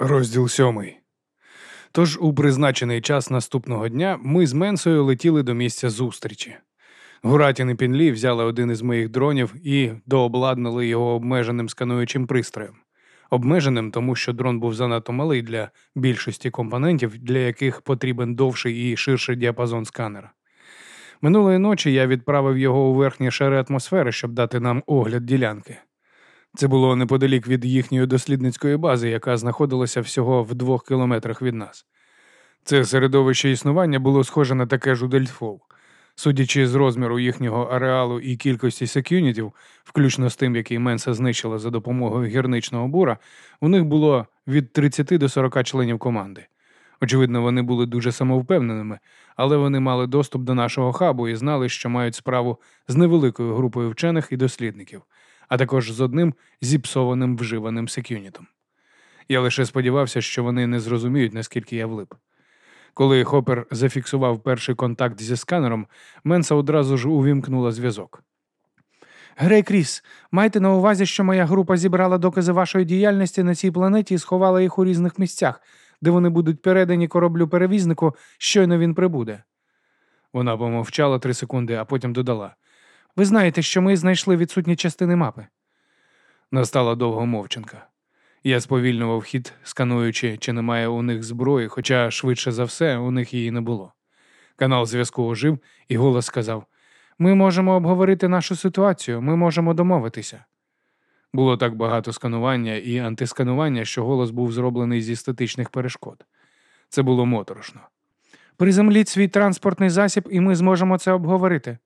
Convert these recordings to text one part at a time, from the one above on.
Розділ сьомий. Тож у призначений час наступного дня ми з Менсою летіли до місця зустрічі. Гуратін і Пінлі взяли один із моїх дронів і дообладнали його обмеженим скануючим пристроєм. Обмеженим, тому що дрон був занадто малий для більшості компонентів, для яких потрібен довший і ширший діапазон сканера. Минулої ночі я відправив його у верхні шари атмосфери, щоб дати нам огляд ділянки. Це було неподалік від їхньої дослідницької бази, яка знаходилася всього в двох кілометрах від нас. Це середовище існування було схоже на таке ж у Дельтфол. Судячи з розміру їхнього ареалу і кількості секюнітів, включно з тим, який Менса знищила за допомогою гірничного бура, у них було від 30 до 40 членів команди. Очевидно, вони були дуже самовпевненими, але вони мали доступ до нашого хабу і знали, що мають справу з невеликою групою вчених і дослідників, а також з одним зіпсованим вживаним секюнітом. Я лише сподівався, що вони не зрозуміють, наскільки я влип. Коли Хопер зафіксував перший контакт зі сканером, Менса одразу ж увімкнула зв'язок. Грей Кріс, майте на увазі, що моя група зібрала докази вашої діяльності на цій планеті і сховала їх у різних місцях, де вони будуть передані кораблю перевізнику, щойно він прибуде. Вона помовчала три секунди, а потім додала. Ви знаєте, що ми знайшли відсутні частини мапи. Настала довга мовчанка. Я сповільнював хід, скануючи, чи немає у них зброї, хоча швидше за все у них її не було. Канал зв'язку ожив, і голос сказав: Ми можемо обговорити нашу ситуацію, ми можемо домовитися. Було так багато сканування і антисканування, що голос був зроблений зі статичних перешкод. Це було моторошно. Приземліть свій транспортний засіб, і ми зможемо це обговорити.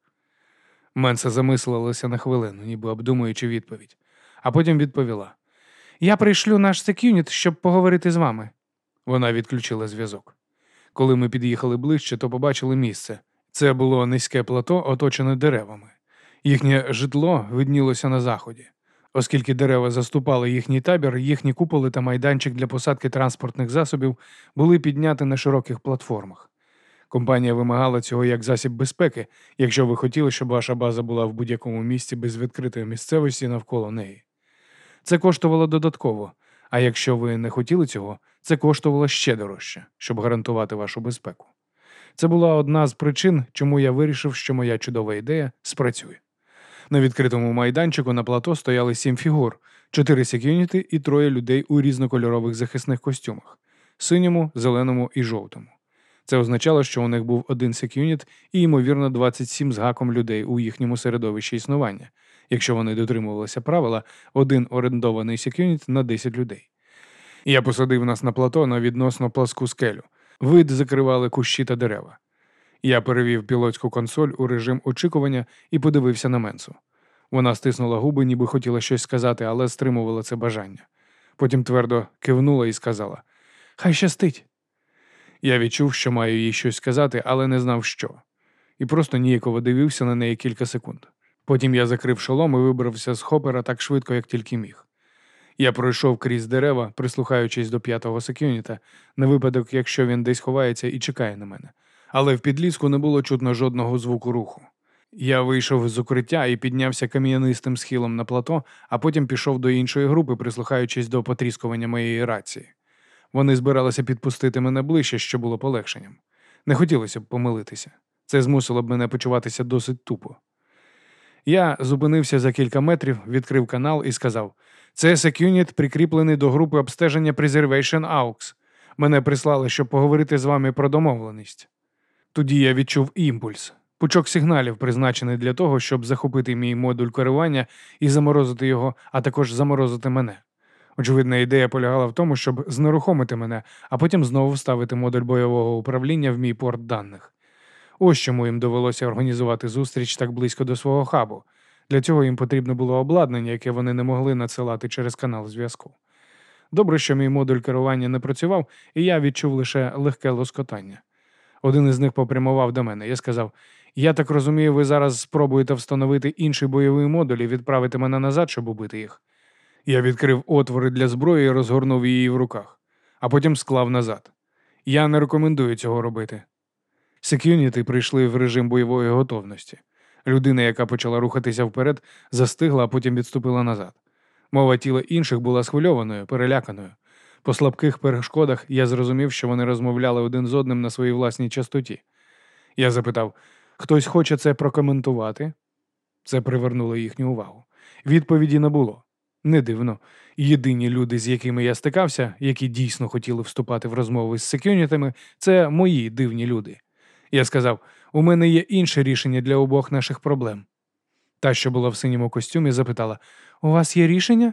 Менса замислилася на хвилину, ніби обдумуючи відповідь, а потім відповіла. Я прийшлю наш секюніт, щоб поговорити з вами. Вона відключила зв'язок. Коли ми під'їхали ближче, то побачили місце. Це було низьке плато, оточене деревами. Їхнє житло виднілося на заході. Оскільки дерева заступали їхній табір, їхні куполи та майданчик для посадки транспортних засобів були підняті на широких платформах. Компанія вимагала цього як засіб безпеки, якщо ви хотіли, щоб ваша база була в будь-якому місці без відкритої місцевості навколо неї. Це коштувало додатково, а якщо ви не хотіли цього, це коштувало ще дорожче, щоб гарантувати вашу безпеку. Це була одна з причин, чому я вирішив, що моя чудова ідея спрацює. На відкритому майданчику на плато стояли сім фігур, чотири секюніти і троє людей у різнокольорових захисних костюмах синьому, зеленому і жовтому. Це означало, що у них був один секюніт і, ймовірно, 27 з гаком людей у їхньому середовищі існування, якщо вони дотримувалися правила, один орендований секюніт на 10 людей. Я посадив нас на плато на відносно пласку скелю. Вид закривали кущі та дерева. Я перевів пілотську консоль у режим очікування і подивився на Менсу. Вона стиснула губи, ніби хотіла щось сказати, але стримувала це бажання. Потім твердо кивнула і сказала: Хай щастить. Я відчув, що маю їй щось сказати, але не знав що, і просто ніяково дивився на неї кілька секунд. Потім я закрив шолом і вибрався з хопера так швидко, як тільки міг. Я пройшов крізь дерева, прислухаючись до п'ятого секюніта, на випадок, якщо він десь ховається і чекає на мене. Але в підліску не було чутно жодного звуку руху. Я вийшов з укриття і піднявся кам'янистим схилом на плато, а потім пішов до іншої групи, прислухаючись до потріскування моєї рації. Вони збиралися підпустити мене ближче, що було полегшенням. Не хотілося б помилитися. Це змусило б мене почуватися досить тупо. Я зупинився за кілька метрів, відкрив канал і сказав: це секюніт прикріплений до групи обстеження Preservation AUX. Мене прислали, щоб поговорити з вами про домовленість. Тоді я відчув імпульс, пучок сигналів, призначений для того, щоб захопити мій модуль керування і заморозити його, а також заморозити мене. Очевидна ідея полягала в тому, щоб знерухомити мене, а потім знову вставити модуль бойового управління в мій порт даних. Ось чому їм довелося організувати зустріч так близько до свого хабу. Для цього їм потрібно було обладнання, яке вони не могли надсилати через канал зв'язку. Добре, що мій модуль керування не працював, і я відчув лише легке лоскотання. Один із них попрямував до мене. Я сказав: Я так розумію, ви зараз спробуєте встановити інший бойовий модуль і відправити мене назад, щоб убити їх. Я відкрив отвори для зброї і розгорнув її в руках, а потім склав назад. Я не рекомендую цього робити. Секюніти прийшли в режим бойової готовності. Людина, яка почала рухатися вперед, застигла, а потім відступила назад. Мова тіла інших була схвильованою, переляканою. По слабких перешкодах я зрозумів, що вони розмовляли один з одним на своїй власній частоті. Я запитав: хтось хоче це прокоментувати? Це привернуло їхню увагу. Відповіді не було. Не дивно. Єдині люди, з якими я стикався, які дійсно хотіли вступати в розмови з секюнітами, це мої дивні люди. Я сказав: у мене є інше рішення для обох наших проблем. Та, що була в синьому костюмі, запитала: У вас є рішення?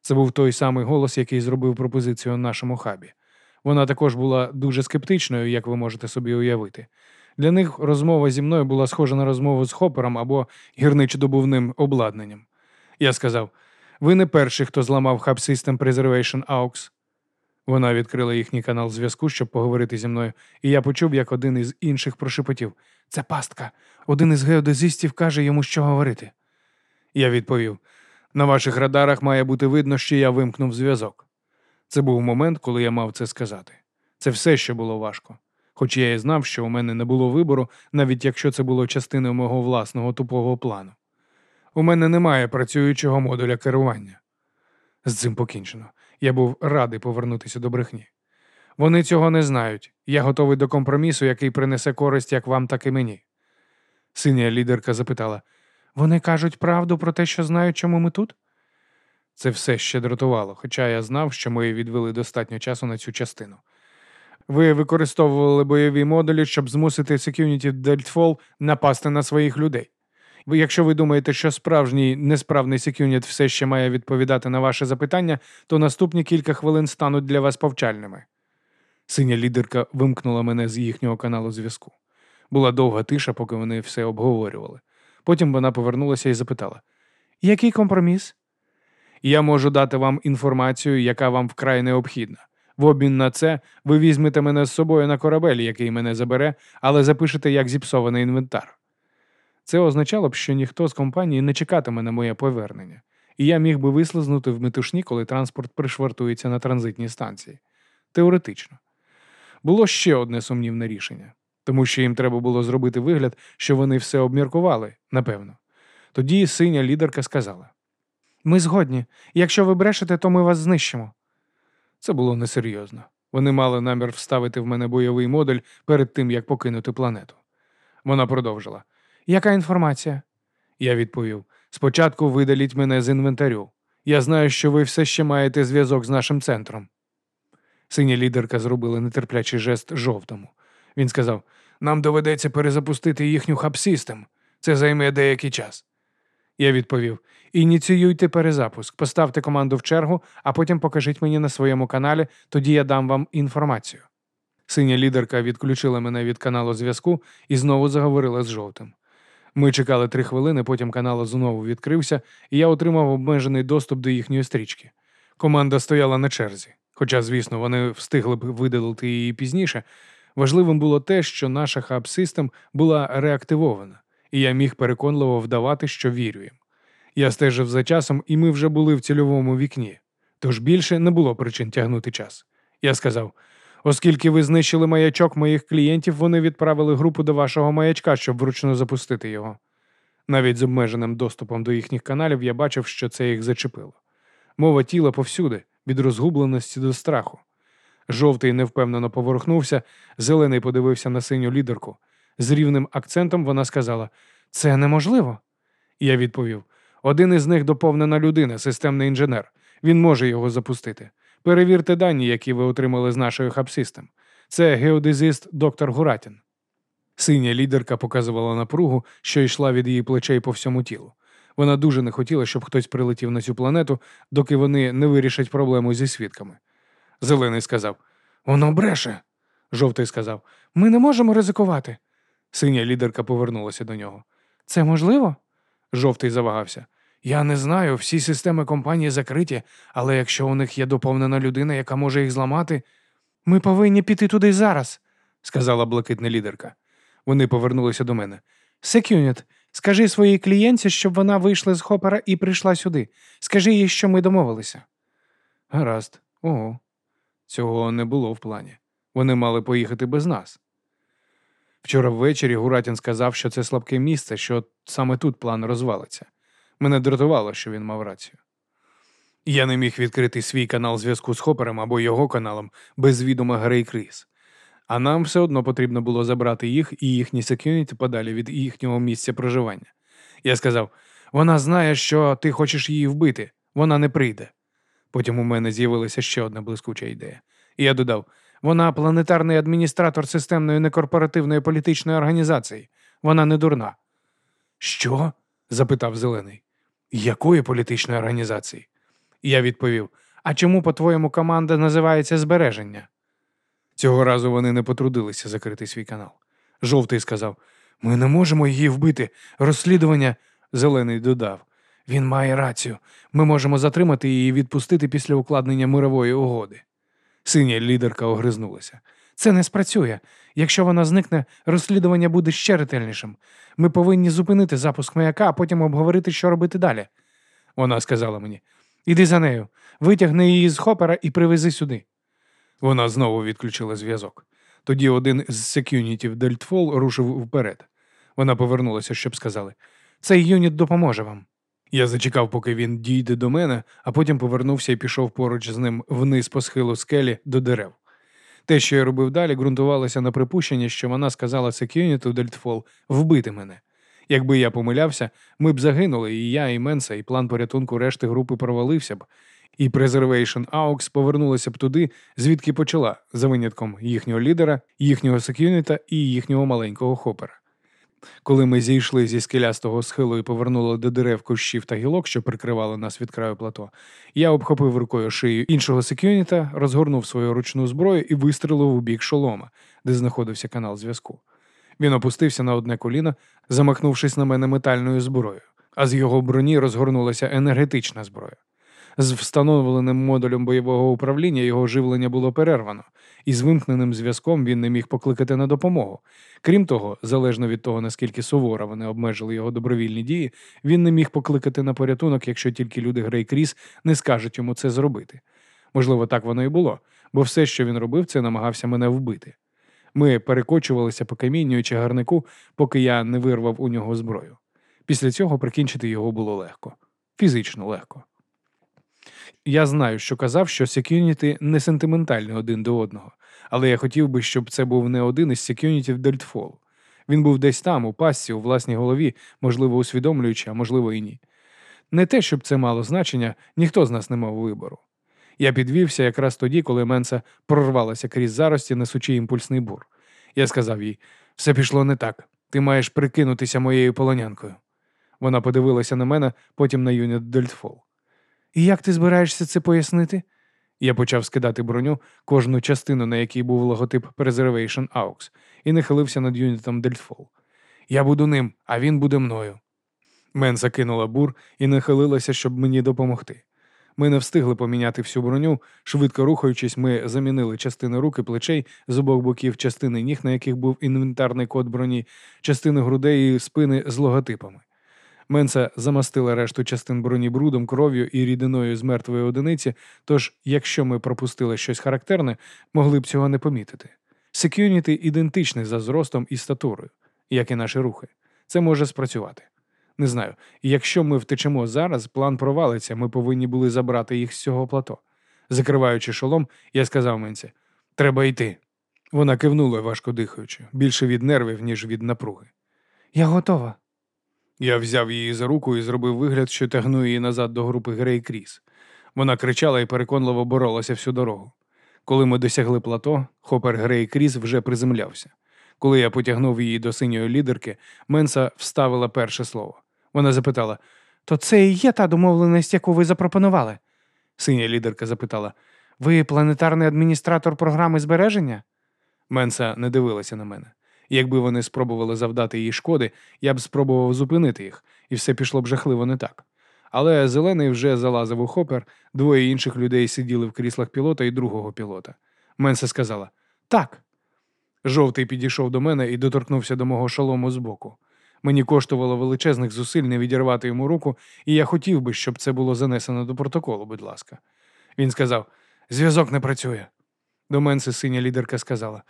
Це був той самий голос, який зробив пропозицію нашому хабі. Вона також була дуже скептичною, як ви можете собі уявити. Для них розмова зі мною була схожа на розмову з хопером або гірничодобувним обладнанням. Я сказав: ви не перший, хто зламав Hub System Preservation AUX. Вона відкрила їхній канал зв'язку, щоб поговорити зі мною, і я почув, як один із інших прошепотів: Це пастка. Один із геодезистів каже йому, що говорити. Я відповів: на ваших радарах має бути видно, що я вимкнув зв'язок. Це був момент, коли я мав це сказати. Це все, що було важко. Хоч я і знав, що у мене не було вибору, навіть якщо це було частиною мого власного тупого плану. У мене немає працюючого модуля керування. З цим покінчено. Я був радий повернутися до брехні. Вони цього не знають. Я готовий до компромісу, який принесе користь як вам, так і мені. Синя лідерка запитала: вони кажуть правду про те, що знають, чому ми тут? Це все ще дратувало, хоча я знав, що ми відвели достатньо часу на цю частину. Ви використовували бойові модулі, щоб змусити Security Deltfall напасти на своїх людей. Якщо ви думаєте, що справжній несправний секюніт все ще має відповідати на ваше запитання, то наступні кілька хвилин стануть для вас повчальними. Синя лідерка вимкнула мене з їхнього каналу зв'язку. Була довга тиша, поки вони все обговорювали. Потім вона повернулася і запитала: Який компроміс? Я можу дати вам інформацію, яка вам вкрай необхідна. В обмін на це ви візьмете мене з собою на корабель, який мене забере, але запишете як зіпсований інвентар. Це означало б, що ніхто з компанії не чекатиме на моє повернення, і я міг би вислизнути в метушні, коли транспорт пришвартується на транзитній станції. Теоретично. Було ще одне сумнівне рішення, тому що їм треба було зробити вигляд, що вони все обміркували, напевно. Тоді синя лідерка сказала: Ми згодні. Якщо ви брешете, то ми вас знищимо. Це було несерйозно. Вони мали намір вставити в мене бойовий модуль перед тим, як покинути планету. Вона продовжила. Яка інформація? Я відповів: спочатку видаліть мене з інвентарю. Я знаю, що ви все ще маєте зв'язок з нашим центром. Синя лідерка зробила нетерплячий жест жовтому. Він сказав: Нам доведеться перезапустити їхню хаб-систем. Це займе деякий час. Я відповів: ініціюйте перезапуск, поставте команду в чергу, а потім покажіть мені на своєму каналі, тоді я дам вам інформацію. Синя лідерка відключила мене від каналу зв'язку і знову заговорила з жовтим. Ми чекали три хвилини, потім канал знову відкрився, і я отримав обмежений доступ до їхньої стрічки. Команда стояла на черзі, хоча, звісно, вони встигли б видалити її пізніше. Важливим було те, що наша хаб-систем була реактивована, і я міг переконливо вдавати, що вірю їм. Я стежив за часом, і ми вже були в цільовому вікні, тож більше не було причин тягнути час. Я сказав: оскільки ви знищили маячок моїх клієнтів, вони відправили групу до вашого маячка, щоб вручну запустити його. Навіть з обмеженим доступом до їхніх каналів я бачив, що це їх зачепило. Мова тіла повсюди, від розгубленості до страху. Жовтий невпевнено поворухнувся, зелений подивився на синю лідерку. З рівним акцентом вона сказала: Це неможливо. Я відповів: один із них доповнена людина, системний інженер. Він може його запустити. Перевірте дані, які ви отримали з нашої хабсистем. Це геодезист доктор Гуратін. Синя лідерка показувала напругу, що йшла від її плечей по всьому тілу. Вона дуже не хотіла, щоб хтось прилетів на цю планету, доки вони не вирішать проблему зі свідками. Зелений сказав: Воно бреше. Жовтий сказав: Ми не можемо ризикувати. Синя лідерка повернулася до нього. Це можливо? Жовтий завагався. Я не знаю, всі системи компанії закриті, але якщо у них є доповнена людина, яка може їх зламати, ми повинні піти туди зараз, сказала блакитна лідерка. Вони повернулися до мене. Секюніт, скажи своїй клієнтці, щоб вона вийшла з хопера і прийшла сюди. Скажи їй, що ми домовилися. Гаразд, ого. Цього не було в плані. Вони мали поїхати без нас. Вчора ввечері Гуратін сказав, що це слабке місце, що саме тут план розвалиться. Мене дратувало, що він мав рацію. Я не міг відкрити свій канал зв'язку з Хопером або його каналом без відома Грей Кріс. А нам все одно потрібно було забрати їх і їхні секюніті подалі від їхнього місця проживання. Я сказав: вона знає, що ти хочеш її вбити, вона не прийде. Потім у мене з'явилася ще одна блискуча ідея. І я додав: вона планетарний адміністратор системної некорпоративної політичної організації. Вона не дурна. Що? запитав зелений. Якої політичної організації? Я відповів: А чому, по-твоєму, команда називається збереження? Цього разу вони не потрудилися закрити свій канал. Жовтий сказав: Ми не можемо її вбити. Розслідування. Зелений додав. Він має рацію. Ми можемо затримати її і відпустити після укладнення мирової угоди. Синя лідерка огризнулася. Це не спрацює. Якщо вона зникне, розслідування буде ще ретельнішим. Ми повинні зупинити запуск маяка, а потім обговорити, що робити далі. Вона сказала мені: Іди за нею, витягни її з хопера і привези сюди. Вона знову відключила зв'язок. Тоді один з секюнітів Дельтфол рушив вперед. Вона повернулася, щоб сказали: Цей юніт допоможе вам. Я зачекав, поки він дійде до мене, а потім повернувся і пішов поруч з ним вниз по схилу скелі до дерев. Те, що я робив далі, ґрунтувалося на припущенні, що вона сказала секюніту Дельтфол вбити мене. Якби я помилявся, ми б загинули, і я, і Менса, і план порятунку решти групи провалився б, і Preservation AUX повернулася б туди, звідки почала, за винятком їхнього лідера, їхнього секюніта і їхнього маленького хопера. Коли ми зійшли зі скелястого схилу і повернули до дерев кущів та гілок, що прикривали нас від краю плато, я обхопив рукою шию іншого секюніта, розгорнув свою ручну зброю і вистрелив у бік шолома, де знаходився канал зв'язку. Він опустився на одне коліно, замахнувшись на мене метальною зброєю, а з його броні розгорнулася енергетична зброя. З встановленим модулем бойового управління його живлення було перервано, і з вимкненим зв'язком він не міг покликати на допомогу. Крім того, залежно від того, наскільки суворо вони обмежили його добровільні дії, він не міг покликати на порятунок, якщо тільки люди Грей Кріс не скажуть йому це зробити. Можливо, так воно і було, бо все, що він робив, це намагався мене вбити. Ми перекочувалися по камінню і чагарнику, поки я не вирвав у нього зброю. Після цього прикінчити його було легко, фізично легко. Я знаю, що казав, що секюніти не сентиментальні один до одного, але я хотів би, щоб це був не один із секюнітів Дельтфолу. Він був десь там, у пастці, у власній голові, можливо, усвідомлюючи, а можливо, і ні. Не те, щоб це мало значення, ніхто з нас не мав вибору. Я підвівся якраз тоді, коли Менса прорвалася крізь зарості, несучи імпульсний бур. Я сказав їй: все пішло не так. Ти маєш прикинутися моєю полонянкою. Вона подивилася на мене, потім на юніт Дельтфол. І як ти збираєшся це пояснити? Я почав скидати броню, кожну частину, на якій був логотип Preservation AUX, і нахилився над юнітом Дельтфол. Я буду ним, а він буде мною. Менса кинула бур і нахилилася, щоб мені допомогти. Ми не встигли поміняти всю броню. Швидко рухаючись, ми замінили частини рук і плечей з обох боків, частини ніг, на яких був інвентарний код броні, частини грудей і спини з логотипами. Менса замастила решту частин броні брудом, кров'ю і рідиною з мертвої одиниці, тож, якщо ми пропустили щось характерне, могли б цього не помітити. Секюніти ідентичні за зростом і статурою, як і наші рухи. Це може спрацювати. Не знаю. Якщо ми втечемо зараз, план провалиться, ми повинні були забрати їх з цього плато. Закриваючи шолом, я сказав Менсі, треба йти. Вона кивнула, важко дихаючи, більше від нервів, ніж від напруги. Я готова. Я взяв її за руку і зробив вигляд, що тягну її назад до групи Грей Кріс. Вона кричала і переконливо боролася всю дорогу. Коли ми досягли плато, хопер Грей Кріс вже приземлявся. Коли я потягнув її до синьої лідерки, Менса вставила перше слово. Вона запитала: То це і є та домовленість, яку ви запропонували? Синя лідерка запитала. Ви планетарний адміністратор програми збереження? Менса не дивилася на мене. Якби вони спробували завдати їй шкоди, я б спробував зупинити їх, і все пішло б жахливо не так. Але зелений вже залазив у хопер, двоє інших людей сиділи в кріслах пілота і другого пілота. Менса сказала так. Жовтий підійшов до мене і доторкнувся до мого шолому збоку. Мені коштувало величезних зусиль не відірвати йому руку, і я хотів би, щоб це було занесено до протоколу, будь ласка. Він сказав: зв'язок не працює. До Менси синя лідерка сказала: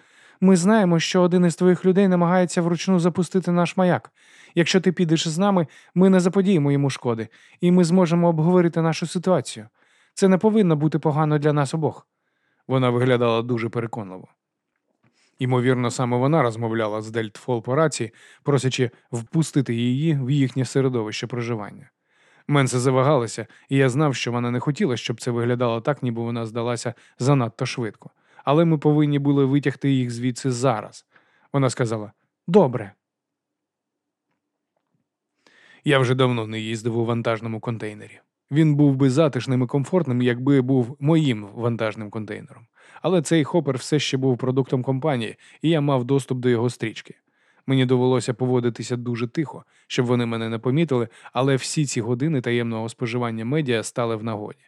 Ми знаємо, що один із твоїх людей намагається вручну запустити наш маяк. Якщо ти підеш з нами, ми не заподіємо йому шкоди, і ми зможемо обговорити нашу ситуацію. Це не повинно бути погано для нас обох. Вона виглядала дуже переконливо. Ймовірно, саме вона розмовляла з Дельтфол по рації, просячи впустити її в їхнє середовище проживання. Менсе завагалася, і я знав, що вона не хотіла, щоб це виглядало так, ніби вона здалася занадто швидко. Але ми повинні були витягти їх звідси зараз. Вона сказала: Добре. Я вже давно не їздив у вантажному контейнері. Він був би затишним і комфортним, якби був моїм вантажним контейнером. Але цей хопер все ще був продуктом компанії, і я мав доступ до його стрічки. Мені довелося поводитися дуже тихо, щоб вони мене не помітили, але всі ці години таємного споживання медіа стали в нагоді.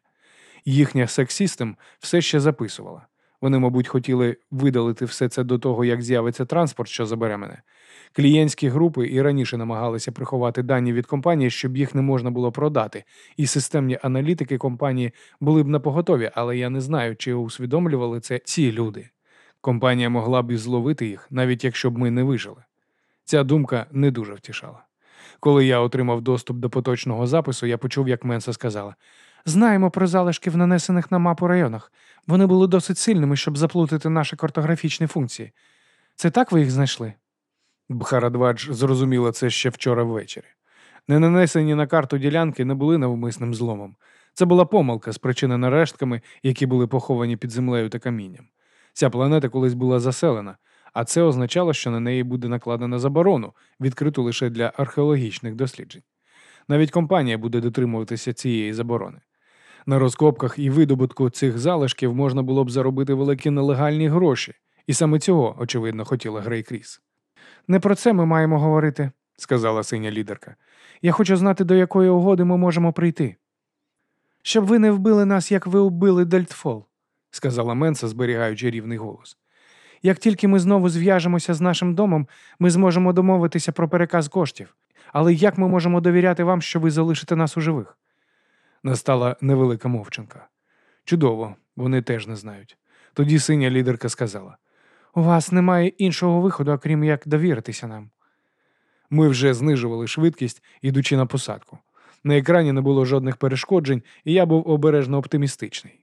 Їхня сексістем все ще записувала. Вони, мабуть, хотіли видалити все це до того, як з'явиться транспорт, що забере мене. Клієнтські групи і раніше намагалися приховати дані від компанії, щоб їх не можна було продати, і системні аналітики компанії були б напоготові, але я не знаю, чи усвідомлювали це ці люди. Компанія могла б і зловити їх, навіть якщо б ми не вижили. Ця думка не дуже втішала. Коли я отримав доступ до поточного запису, я почув, як Менса сказала: Знаємо про залишки в нанесених на мапу районах. Вони були досить сильними, щоб заплутати наші картографічні функції. Це так ви їх знайшли? Бхарадвадж зрозуміла це ще вчора ввечері. Не нанесені на карту ділянки не були навмисним зломом. Це була помилка, спричинена рештками, які були поховані під землею та камінням. Ця планета колись була заселена, а це означало, що на неї буде накладена заборону, відкриту лише для археологічних досліджень. Навіть компанія буде дотримуватися цієї заборони. На розкопках і видобутку цих залишків можна було б заробити великі нелегальні гроші, і саме цього, очевидно, хотіла Грей Кріс. Не про це ми маємо говорити, сказала синя лідерка. Я хочу знати, до якої угоди ми можемо прийти. Щоб ви не вбили нас, як ви вбили Дельтфол, сказала Менса, зберігаючи рівний голос. Як тільки ми знову зв'яжемося з нашим домом, ми зможемо домовитися про переказ коштів. Але як ми можемо довіряти вам, що ви залишите нас у живих? Настала невелика мовчанка. Чудово, вони теж не знають. Тоді синя лідерка сказала: У вас немає іншого виходу, окрім як довіритися нам. Ми вже знижували швидкість, ідучи на посадку. На екрані не було жодних перешкоджень, і я був обережно оптимістичний.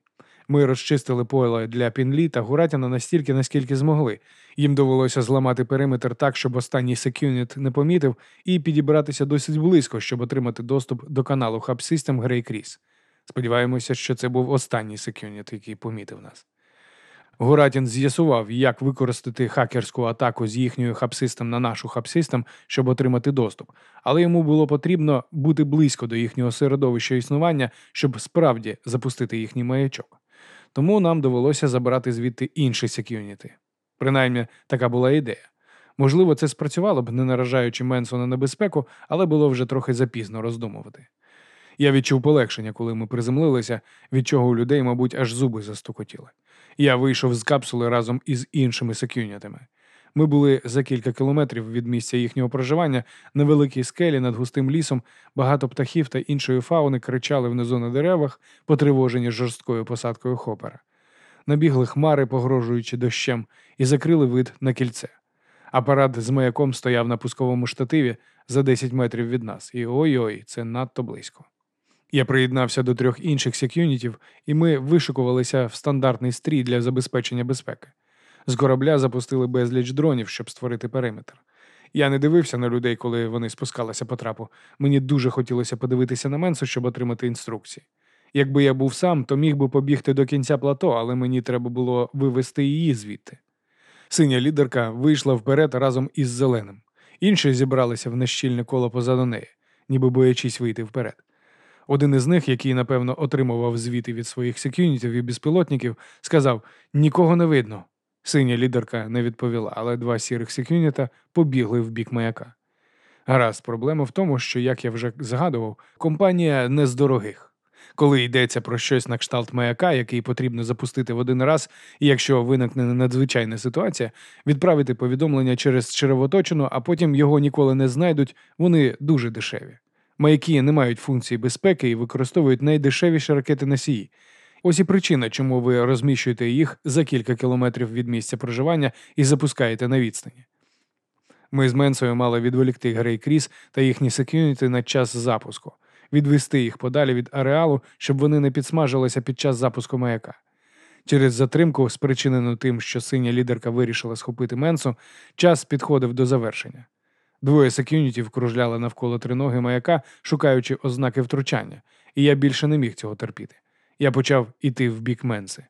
Ми розчистили поле для Пінлі та Гуратіна настільки, наскільки змогли. Їм довелося зламати периметр так, щоб останній секюніт не помітив, і підібратися досить близько, щоб отримати доступ до каналу Hub System Grey Кріс. Сподіваємося, що це був останній секюніт, який помітив нас. Гуратін з'ясував, як використати хакерську атаку з їхньою хабсистем на нашу хабсистем, щоб отримати доступ, але йому було потрібно бути близько до їхнього середовища існування, щоб справді запустити їхній маячок. Тому нам довелося забирати звідти інші секюніти. Принаймні, така була ідея. Можливо, це спрацювало б, не наражаючи Менсу на небезпеку, але було вже трохи запізно роздумувати. Я відчув полегшення, коли ми приземлилися, від чого у людей, мабуть, аж зуби застукотіли. Я вийшов з капсули разом із іншими секюнітами. Ми були за кілька кілометрів від місця їхнього проживання на великій скелі над густим лісом, багато птахів та іншої фауни кричали внизу на деревах, потривожені жорсткою посадкою хопера. Набігли хмари, погрожуючи дощем, і закрили вид на кільце. Апарат з маяком стояв на пусковому штативі за 10 метрів від нас, і ой-ой, це надто близько. Я приєднався до трьох інших секюнітів, і ми вишикувалися в стандартний стрій для забезпечення безпеки. З корабля запустили безліч дронів, щоб створити периметр. Я не дивився на людей, коли вони спускалися по трапу. Мені дуже хотілося подивитися на Менсу, щоб отримати інструкції. Якби я був сам, то міг би побігти до кінця плато, але мені треба було вивести її звідти. Синя лідерка вийшла вперед разом із зеленим. Інші зібралися в нещільне коло позаду неї, ніби боячись вийти вперед. Один із них, який, напевно, отримував звіти від своїх секюнітів і безпілотників, сказав: Нікого не видно. Синя лідерка не відповіла, але два сірих секюніта побігли в бік маяка. Гаразд, проблема в тому, що, як я вже згадував, компанія не з дорогих. Коли йдеться про щось на кшталт маяка, який потрібно запустити в один раз, і якщо виникне надзвичайна ситуація, відправити повідомлення через черевоточину, а потім його ніколи не знайдуть, вони дуже дешеві. Маяки не мають функції безпеки і використовують найдешевіші ракети носії. Ось і причина, чому ви розміщуєте їх за кілька кілометрів від місця проживання і запускаєте на відстані. Ми з Менсою мали відволікти Грей Кріс та їхні секюніти на час запуску. відвести їх подалі від ареалу, щоб вони не підсмажилися під час запуску маяка. Через затримку, спричинену тим, що синя лідерка вирішила схопити Менсу, час підходив до завершення. Двоє секюнітів кружляли навколо триноги маяка, шукаючи ознаки втручання, і я більше не міг цього терпіти. Я почав іти в бік Менси.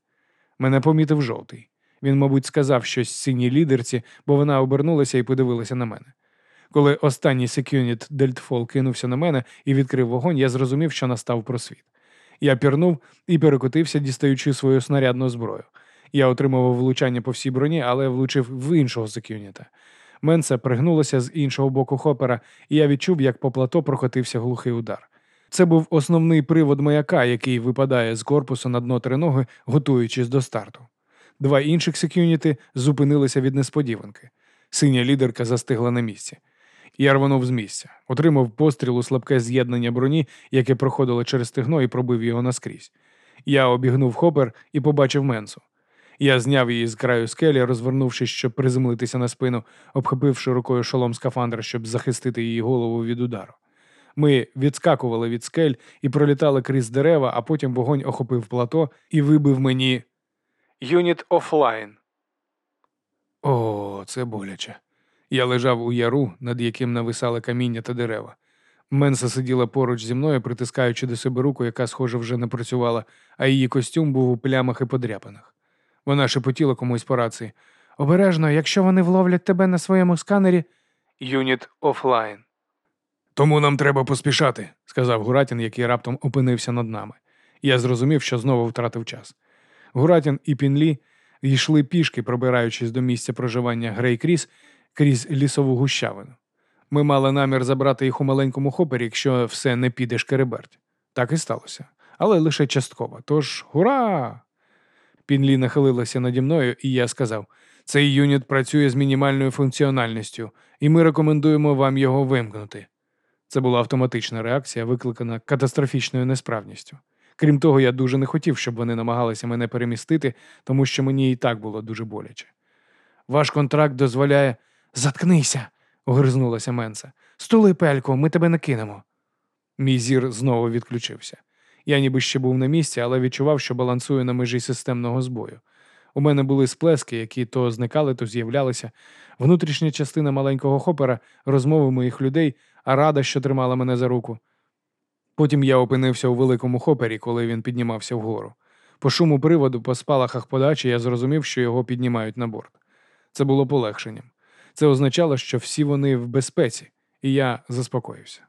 Мене помітив жовтий. Він, мабуть, сказав щось синій лідерці, бо вона обернулася і подивилася на мене. Коли останній секюніт Дельтфол кинувся на мене і відкрив вогонь, я зрозумів, що настав просвіт. Я пірнув і перекотився, дістаючи свою снарядну зброю. Я отримував влучання по всій броні, але влучив в іншого секюніта. Менса пригнулася з іншого боку хопера, і я відчув, як по плато прокотився глухий удар. Це був основний привод маяка, який випадає з корпусу на дно триноги, готуючись до старту. Два інших секюніти зупинилися від несподіванки. Синя лідерка застигла на місці. Я рванув з місця, отримав постріл у слабке з'єднання броні, яке проходило через стегно і пробив його наскрізь. Я обігнув хопер і побачив менсу. Я зняв її з краю скелі, розвернувшись, щоб приземлитися на спину, обхопивши рукою шолом скафандра, щоб захистити її голову від удару. Ми відскакували від скель і пролітали крізь дерева, а потім вогонь охопив плато і вибив мені. Юніт офлайн. О, це боляче. Я лежав у яру, над яким нависали каміння та дерева. Менса сиділа поруч зі мною, притискаючи до себе руку, яка, схоже, вже не працювала, а її костюм був у плямах і подряпинах. Вона шепотіла комусь по рації. Обережно, якщо вони вловлять тебе на своєму сканері, Юніт офлайн. Тому нам треба поспішати, сказав Гуратін, який раптом опинився над нами. Я зрозумів, що знову втратив час. Гуратін і Пінлі йшли пішки, пробираючись до місця проживання Грей Кріс крізь лісову гущавину. Ми мали намір забрати їх у маленькому хопері, якщо все не піде шкереберть. Так і сталося, але лише частково. Тож гура! Пінлі нахилилася наді мною, і я сказав: цей юніт працює з мінімальною функціональністю, і ми рекомендуємо вам його вимкнути. Це була автоматична реакція, викликана катастрофічною несправністю. Крім того, я дуже не хотів, щоб вони намагалися мене перемістити, тому що мені і так було дуже боляче. Ваш контракт дозволяє. заткнися, огризнулася Менса. стули пельку, ми тебе не кинемо. Мій зір знову відключився. Я ніби ще був на місці, але відчував, що балансую на межі системного збою. У мене були сплески, які то зникали, то з'являлися. Внутрішня частина маленького хопера, розмови моїх людей, а рада, що тримала мене за руку. Потім я опинився у великому хопері, коли він піднімався вгору. По шуму приводу, по спалахах подачі, я зрозумів, що його піднімають на борт. Це було полегшенням. Це означало, що всі вони в безпеці, і я заспокоївся.